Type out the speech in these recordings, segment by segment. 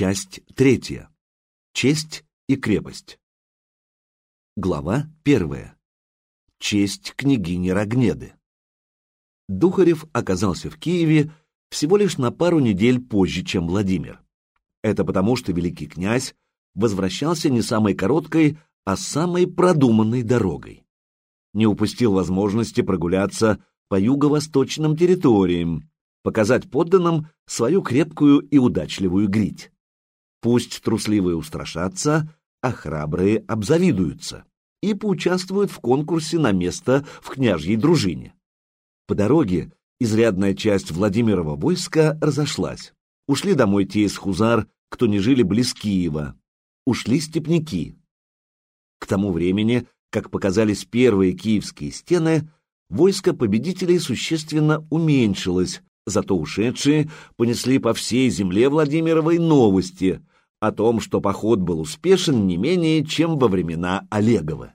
Часть третья. Честь и крепость. Глава первая. Честь княгини Рогнеды. Духарев оказался в Киеве всего лишь на пару недель позже, чем Владимир. Это потому, что великий князь возвращался не самой короткой, а самой продуманной дорогой. Не упустил возможности прогуляться по юго-восточным территориям, показать подданным свою крепкую и удачливую грить. Пусть трусливые устрашатся, а храбрые обзавидуются и поучаствуют в конкурсе на место в княжьей дружине. По дороге изрядная часть Владимирова войска разошлась. Ушли домой те из хузар, кто не жили близ Киева. Ушли степняки. К тому времени, как показались первые киевские стены, войско победителей существенно уменьшилось, зато ушедшие понесли по всей земле Владимировой новости о том, что поход был успешен не менее, чем во времена Олегова,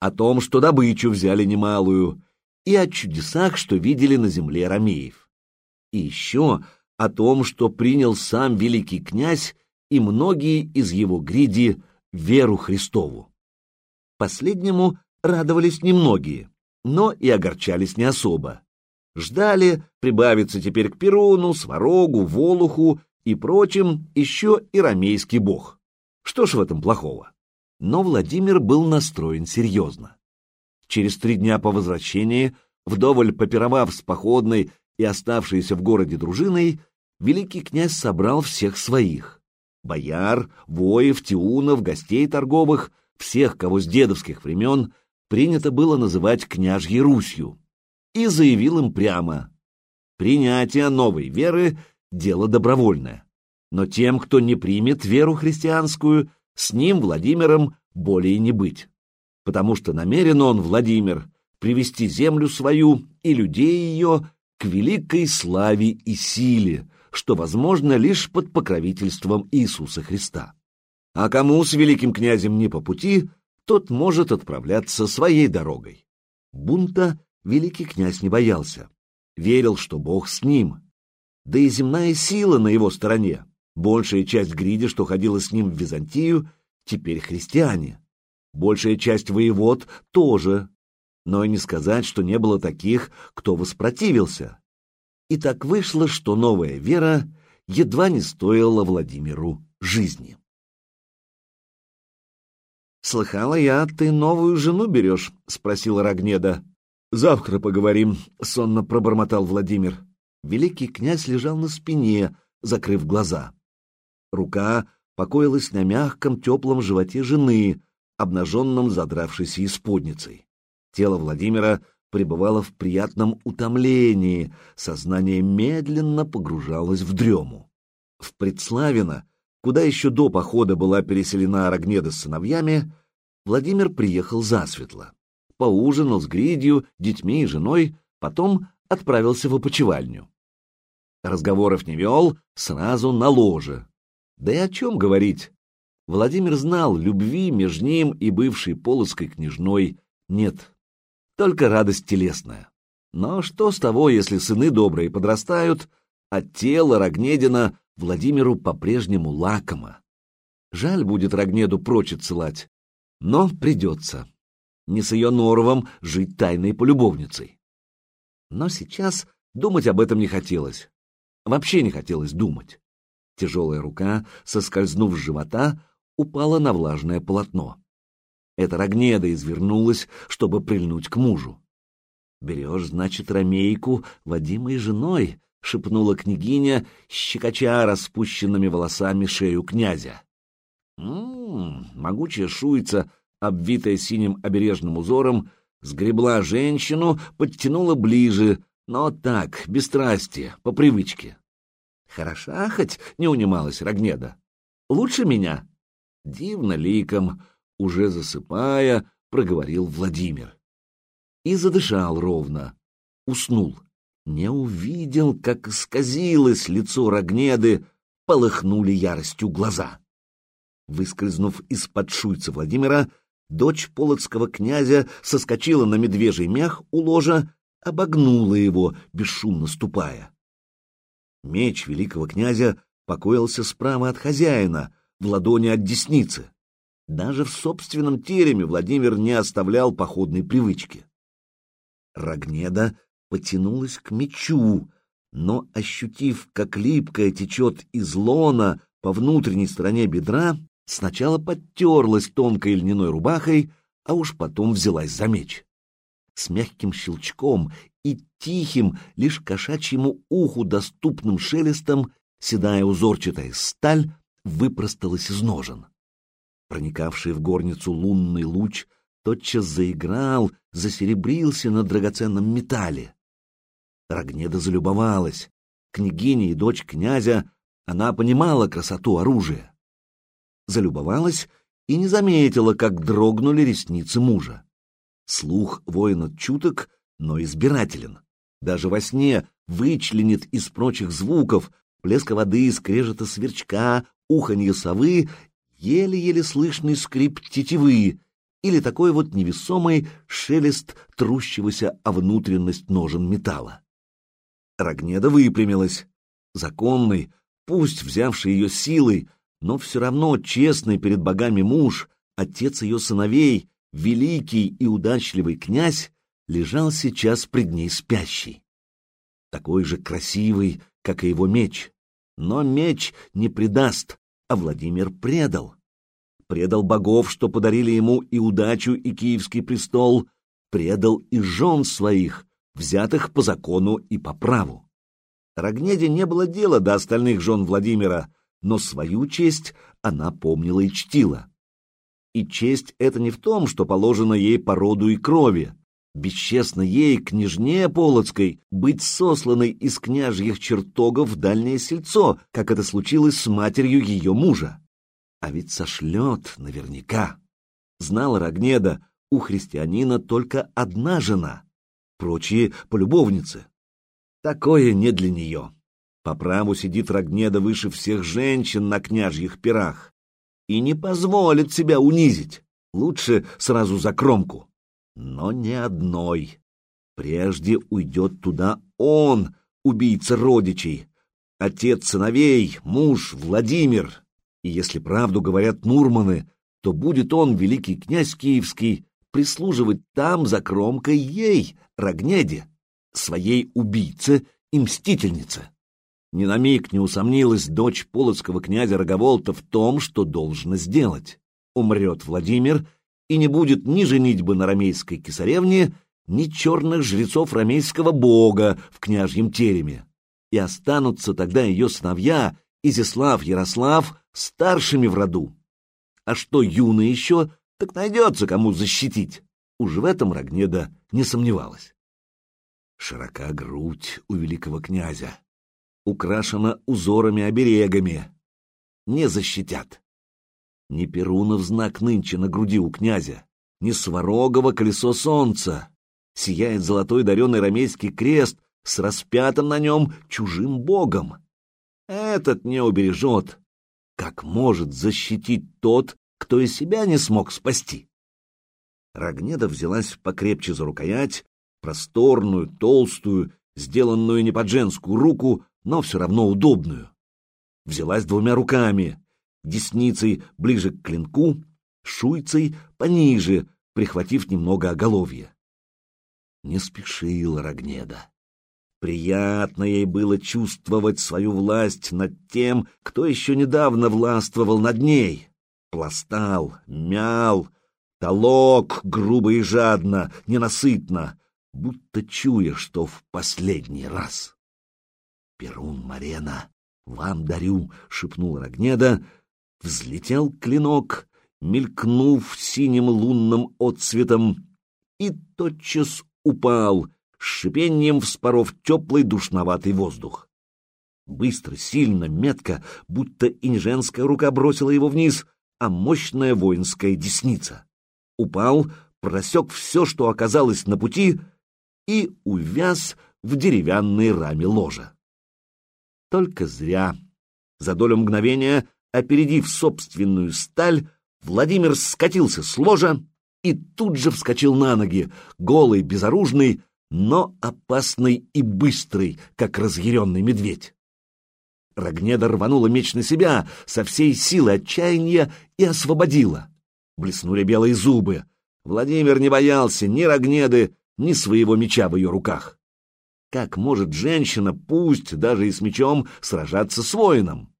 о том, что добычу взяли немалую, и о чудесах, что видели на земле ромеев. И еще о том, что принял сам великий князь и многие из его гриди веру Христову. Последнему радовались немногие, но и огорчались не особо. Ждали прибавиться теперь к Перуну, Сварогу, Волуху и прочим еще и ромейский бог. Что ж в этом плохого? Но Владимир был настроен серьезно. Через три дня по возвращении, вдоволь попировав с походной и оставшейся в городе дружиной, великий князь собрал всех своих — бояр, воев, тиунов, гостей торговых, всех, кого с дедовских времен принято было называть княжьей Русью, и заявил им прямо — принятие новой веры дело добровольное. Но тем, кто не примет веру христианскую, с ним, Владимиром, более не быть. Потому что намерен он, Владимир, привести землю свою и людей ее к великой славе и силе, что возможно лишь под покровительством Иисуса Христа. А кому с великим князем не по пути, тот может отправляться своей дорогой. Бунта великий князь не боялся, верил, что Бог с ним, да и земная сила на его стороне. Большая часть гриди, что ходила с ним в Византию, теперь христиане. Большая часть воевод тоже. Но и не сказать, что не было таких, кто воспротивился. И так вышло, что новая вера едва не стоила Владимиру жизни. «Слыхала я, ты новую жену берешь?» — спросила Рогнеда. «Завтра поговорим», — сонно пробормотал Владимир великий князь лежал на спине, закрыв глаза. Рука покоилась на мягком теплом животе жены, обнаженном задравшейся исподницей. Тело Владимира пребывало в приятном утомлении, сознание медленно погружалось в дрему. В Предславино, куда еще до похода была переселена Рогнеда с сыновьями, Владимир приехал засветло. Поужинал с Гридью, детьми и женой, потом отправился в опочивальню. Разговоров не вел, сразу на ложе. Да и о чем говорить? Владимир знал, любви между ним и бывшей полоской княжной нет. Только радость телесная. Но что с того, если сыны добрые подрастают, а тело Рогнедина Владимиру по-прежнему лакомо? Жаль будет Рогнеду прочь отсылать, но придется. Не с ее норовом жить тайной полюбовницей. Но сейчас думать об этом не хотелось. Вообще не хотелось думать. Тяжелая рука, соскользнув с живота, упала на влажное полотно. Эта Рогнеда извернулась, чтобы прильнуть к мужу. «Берешь, значит, ромейку, Вадимой женой», — шепнула княгиня, щекоча распущенными волосами шею князя. «М-м-м», могучая шуйца, обвитая синим обережным узором, сгребла женщину, подтянула ближе, но так, без страсти, по привычке. Хороша хоть, не унималась Рогнеда. Лучше меня. Дивно ликом, уже засыпая, проговорил Владимир. И задышал ровно. Уснул. Не увидел, как исказилось лицо Рогнеды, полыхнули яростью глаза. Выскользнув из-под шуйца Владимира, дочь полоцкого князя соскочила на медвежий мях у ложа обогнула его, бесшумно ступая. Меч великого князя покоился справа от хозяина, в ладони от десницы. Даже в собственном тереме Владимир не оставлял походной привычки. Рогнеда потянулась к мечу, но, ощутив, как липкая течет из лона по внутренней стороне бедра, сначала подтерлась тонкой льняной рубахой, а уж потом взялась за меч. С мягким щелчком и тихим, лишь кошачьему уху доступным шелестом седая узорчатая сталь выпросталась из ножен. Проникавший в горницу лунный луч тотчас заиграл, засеребрился на драгоценном металле. Рогнеда залюбовалась. Княгиня и дочь князя, она понимала красоту оружия. Залюбовалась и не заметила, как дрогнули ресницы мужа. Слух воина чуток, но избирателен. Даже во сне вычленит из прочих звуков плеска воды, скрежета сверчка, уханье совы, еле-еле слышный скрип тетивы или такой вот невесомый шелест трущегося о внутренность ножен металла. Рогнеда выпрямилась. Законный, пусть взявший ее силой, но все равно честный перед богами муж, отец ее сыновей, великий и удачливый князь, лежал сейчас пред ней спящий. Такой же красивый, как и его меч. Но меч не предаст, а Владимир предал. Предал богов, что подарили ему и удачу, и киевский престол, предал и жен своих, взятых по закону и по праву. Рогнеде не было дела до остальных жен Владимира, но свою честь она помнила и чтила. И честь это не в том, что положено ей по роду и крови. Бесчестно ей, княжне Полоцкой, быть сосланной из княжьих чертогов в дальнее сельцо, как это случилось с матерью ее мужа. А ведь сошлет наверняка. Знала Рогнеда, у христианина только одна жена, прочие — полюбовницы. Такое не для нее. По праву сидит Рогнеда выше всех женщин на княжьих пирах и не позволит себя унизить. Лучше сразу за кромку. Но не одной. Прежде уйдет туда он, убийца родичей, отец сыновей, муж Владимир. И если правду говорят Нурманы, то будет он, великий князь киевский, прислуживать там за кромкой ей, Рогнеде, своей убийце и мстительнице. Ни на миг не усомнилась дочь полоцкого князя Роговолта в том, что должно сделать. Умрет Владимир, и не будет ни женитьбы на ромейской кесаревне, ни черных жрецов ромейского бога в княжьем тереме. И останутся тогда ее сыновья, Изяслав, Ярослав, старшими в роду. А что юный еще, так найдется кому защитить. Уж в этом Рогнеда не сомневалась. Широка грудь у великого князя, украшена узорами-оберегами. Не защитят. Ни Перунов знак нынче на груди у князя, ни Сварогова колесо солнца. Сияет золотой дареный ромейский крест с распятым на нем чужим богом. Этот не убережет. Как может защитить тот, кто и себя не смог спасти? Рогнеда взялась покрепче за рукоять, просторную, толстую, сделанную не под женскую руку, но все равно удобную. Взялась двумя руками, десницей ближе к клинку, шуйцей пониже, прихватив немного оголовья. Не спешила Рогнеда. Приятно ей было чувствовать свою власть над тем, кто еще недавно властвовал над ней. Пластал, мял, толок грубо и жадно, ненасытно, будто чуя, что в последний раз. «Перун Марена, вам дарю!» — шепнул Рогнеда. Взлетел клинок, мелькнув синим лунным отцветом, и тотчас упал, с шипением вспоров теплый душноватый воздух. Быстро, сильно, метко, будто и не женская рука бросила его вниз, а мощная воинская десница. Упал, просек все, что оказалось на пути — и увяз в деревянной раме ложа. Только зря. За долю мгновения, опередив собственную сталь, Владимир скатился с ложа и тут же вскочил на ноги, голый, безоружный, но опасный и быстрый, как разъяренный медведь. Рогнеда рванула меч на себя со всей силы отчаяния и освободила. Блеснули белые зубы. Владимир не боялся ни Рогнеды, ни своего меча в ее руках. Как может женщина, пусть даже и с мечом, сражаться с воином?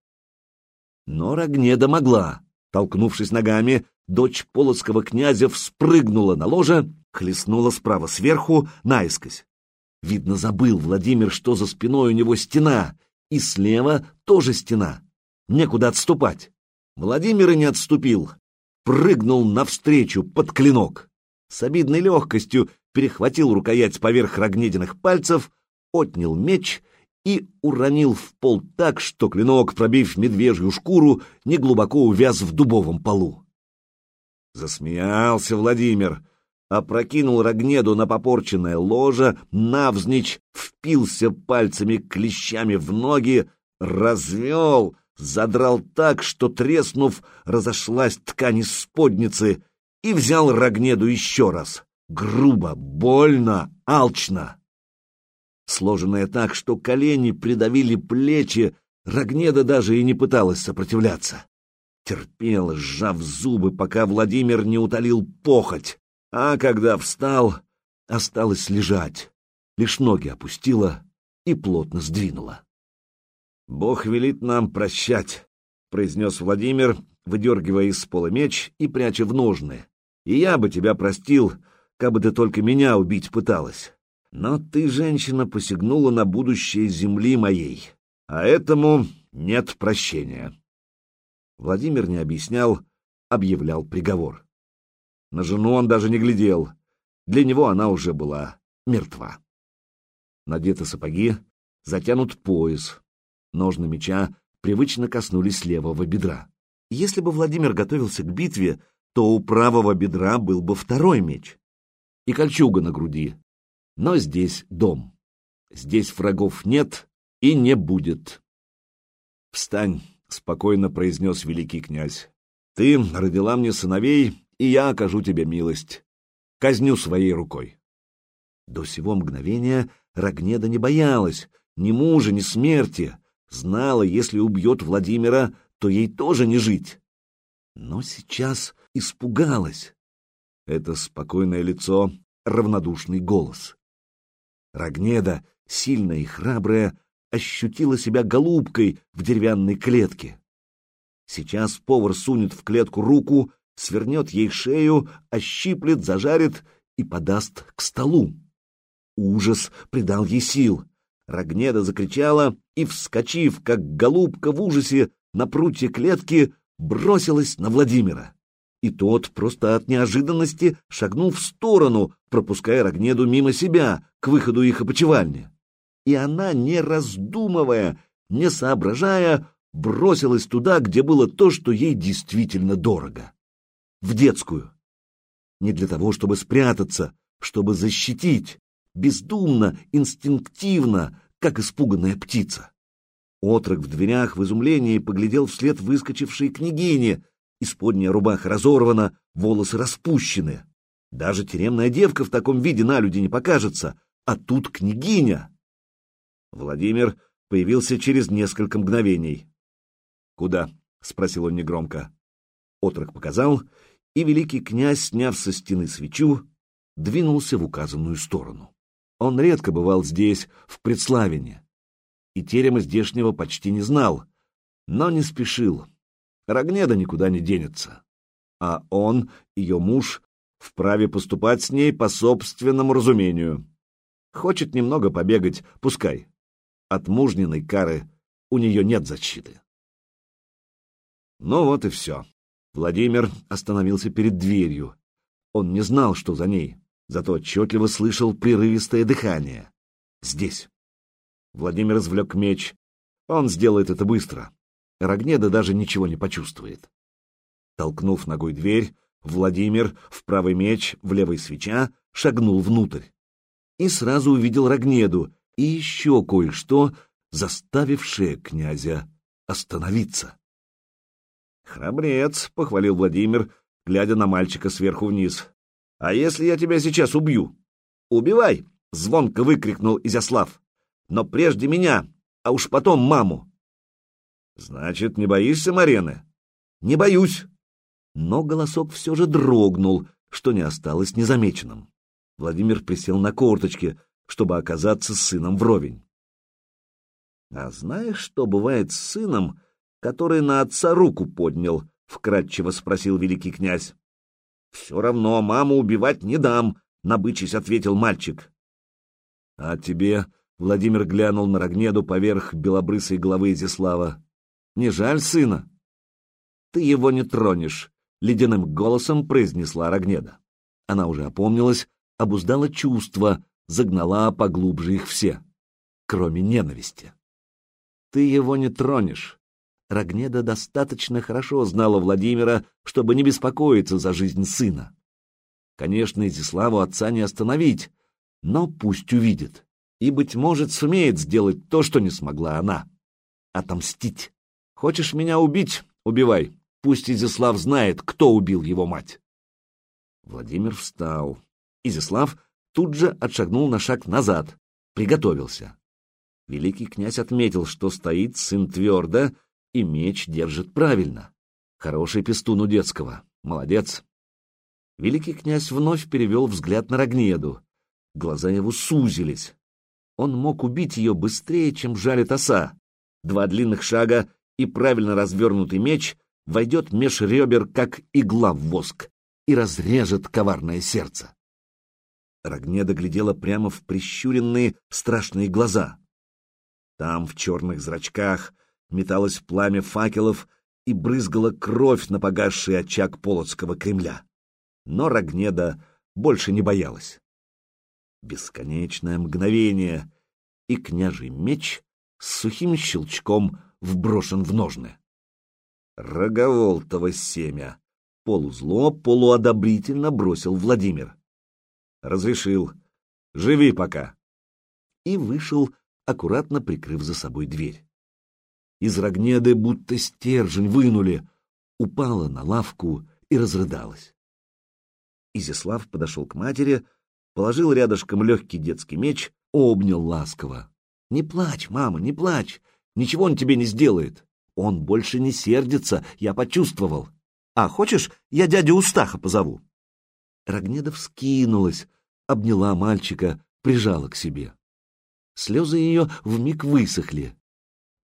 Но Рогнеда могла. Толкнувшись ногами, дочь полоцкого князя вспрыгнула на ложе, хлестнула справа сверху наискось. Видно, забыл Владимир, что за спиной у него стена, и слева тоже стена. Некуда отступать. Владимир и не отступил. Прыгнул навстречу под клинок. С обидной легкостью перехватил рукоять поверх рогнединых пальцев, отнял меч и уронил в пол так, что клинок, пробив медвежью шкуру, неглубоко увяз в дубовом полу. Засмеялся Владимир, опрокинул Рогнеду на попорченное ложе, навзничь, впился пальцами клещами в ноги, развел, задрал так, что, треснув, разошлась ткань из сподницы, и взял Рогнеду еще раз. Грубо, больно, алчно. Сложенная так, что колени придавили плечи, Рогнеда даже и не пыталась сопротивляться. Терпела, сжав зубы, пока Владимир не утолил похоть, а когда встал, осталось лежать, лишь ноги опустила и плотно сдвинула. «Бог велит нам прощать», — произнес Владимир, выдергивая из пола меч и пряча в ножны. «И я бы тебя простил, как бы ты только меня убить пыталась. Но ты, женщина, посягнула на будущее земли моей, а этому нет прощения». Владимир не объяснял, объявлял приговор. На жену он даже не глядел. Для него она уже была мертва. Надеты сапоги, затянут пояс. Ножны меча привычно коснулись левого бедра. Если бы Владимир готовился к битве, то у правого бедра был бы второй меч и кольчуга на груди. Но здесь дом. Здесь врагов нет и не будет. «Встань», — спокойно произнес великий князь. «Ты родила мне сыновей, и я окажу тебе милость. Казню своей рукой». До сего мгновения Рогнеда не боялась ни мужа, ни смерти, знала, если убьет Владимира, то ей тоже не жить. Но сейчас испугалась. Это спокойное лицо, равнодушный голос. Рогнеда, сильная и храбрая, ощутила себя голубкой в деревянной клетке. Сейчас повар сунет в клетку руку, свернет ей шею, ощиплет, зажарит и подаст к столу. Ужас придал ей сил. Рогнеда закричала и, вскочив, как голубка в ужасе, на прутье клетки бросилась на Владимира. И тот просто от неожиданности шагнул в сторону, пропуская Рогнеду мимо себя, к выходу их опочивальни. И она, не раздумывая, не соображая, бросилась туда, где было то, что ей действительно дорого. В детскую. Не для того, чтобы спрятаться, чтобы защитить, бездумно, инстинктивно, как испуганная птица. Отрок в дверях в изумлении поглядел вслед выскочившей княгине. Исподняя рубаха разорвана, волосы распущены. Даже тюремная девка в таком виде на люди не покажется, а тут княгиня. Владимир появился через несколько мгновений. «Куда?» — спросил он негромко. Отрок показал, и великий князь, сняв со стены свечу, двинулся в указанную сторону. Он редко бывал здесь, в Предславине, и терема здешнего почти не знал, но не спешил. Рогнеда никуда не денется. А он, ее муж, вправе поступать с ней по собственному разумению. Хочет немного побегать, пускай. От мужниной кары у нее нет защиты. Ну вот и все. Владимир остановился перед дверью. Он не знал, что за ней зато отчетливо слышал прерывистое дыхание. Здесь. Владимир извлек меч. Он сделает это быстро. Рогнеда даже ничего не почувствует. Толкнув ногой дверь, Владимир в правый меч, в левый свеча, шагнул внутрь. И сразу увидел Рогнеду и еще кое-что, заставившее князя остановиться. «Храбрец», — похвалил Владимир, глядя на мальчика сверху вниз. «А если я тебя сейчас убью?» «Убивай!» — звонко выкрикнул Изяслав. «Но прежде меня, а уж потом маму!» Значит, не боишься Марены? Не боюсь. Но голосок все же дрогнул, что не осталось незамеченным. Владимир присел на корточки, чтобы оказаться с сыном вровень. А знаешь, что бывает с сыном, который на отца руку поднял? — вкратчиво спросил великий князь. — Все равно маму убивать не дам, — набычись ответил мальчик. — А тебе, — Владимир глянул на Рогнеду поверх белобрысой головы Изяслава, — не жаль сына? — Ты его не тронешь, — ледяным голосом произнесла Рогнеда. Она уже опомнилась, обуздала чувства, загнала поглубже их все, кроме ненависти. Ты его не тронешь. Рогнеда достаточно хорошо знала Владимира, чтобы не беспокоиться за жизнь сына. Конечно, Изиславу отца не остановить, но пусть увидит. И, быть может, сумеет сделать то, что не смогла она. Отомстить. Хочешь меня убить? Убивай. Пусть Изислав знает, кто убил его мать. Владимир встал. Изислав тут же отшагнул на шаг назад, приготовился. Великий князь отметил, что стоит сын твердо и меч держит правильно. Хороший пестун у детского. Молодец. Великий князь вновь перевел взгляд на Рогнеду. Глаза его сузились. Он мог убить ее быстрее, чем жалит оса. Два длинных шага и правильно развернутый меч войдет меж ребер, как игла в воск, и разрежет коварное сердце. Рогнеда глядела прямо в прищуренные страшные глаза. Там, в черных зрачках, металось пламя факелов и брызгала кровь на погасший очаг Полоцкого Кремля. Но Рогнеда больше не боялась. Бесконечное мгновение, и княжий меч с сухим щелчком вброшен в ножны. Роговолтово семя! Полузло, полуодобрительно бросил Владимир разрешил. Живи пока. И вышел, аккуратно прикрыв за собой дверь. Из Рогнеды будто стержень вынули, упала на лавку и разрыдалась. Изяслав подошел к матери, положил рядышком легкий детский меч, обнял ласково. — Не плачь, мама, не плачь, ничего он тебе не сделает. Он больше не сердится, я почувствовал. А хочешь, я дядю Устаха позову? Рогнеда вскинулась, обняла мальчика, прижала к себе. Слезы ее вмиг высохли.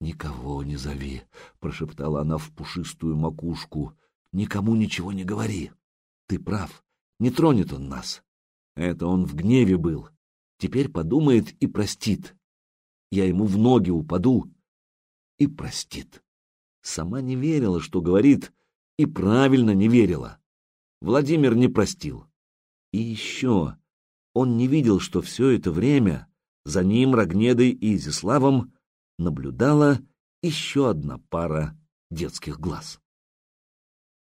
«Никого не зови», — прошептала она в пушистую макушку. «Никому ничего не говори. Ты прав, не тронет он нас. Это он в гневе был. Теперь подумает и простит. Я ему в ноги упаду и простит». Сама не верила, что говорит, и правильно не верила. Владимир не простил. И еще он не видел, что все это время за ним, Рогнедой и Изиславом наблюдала еще одна пара детских глаз.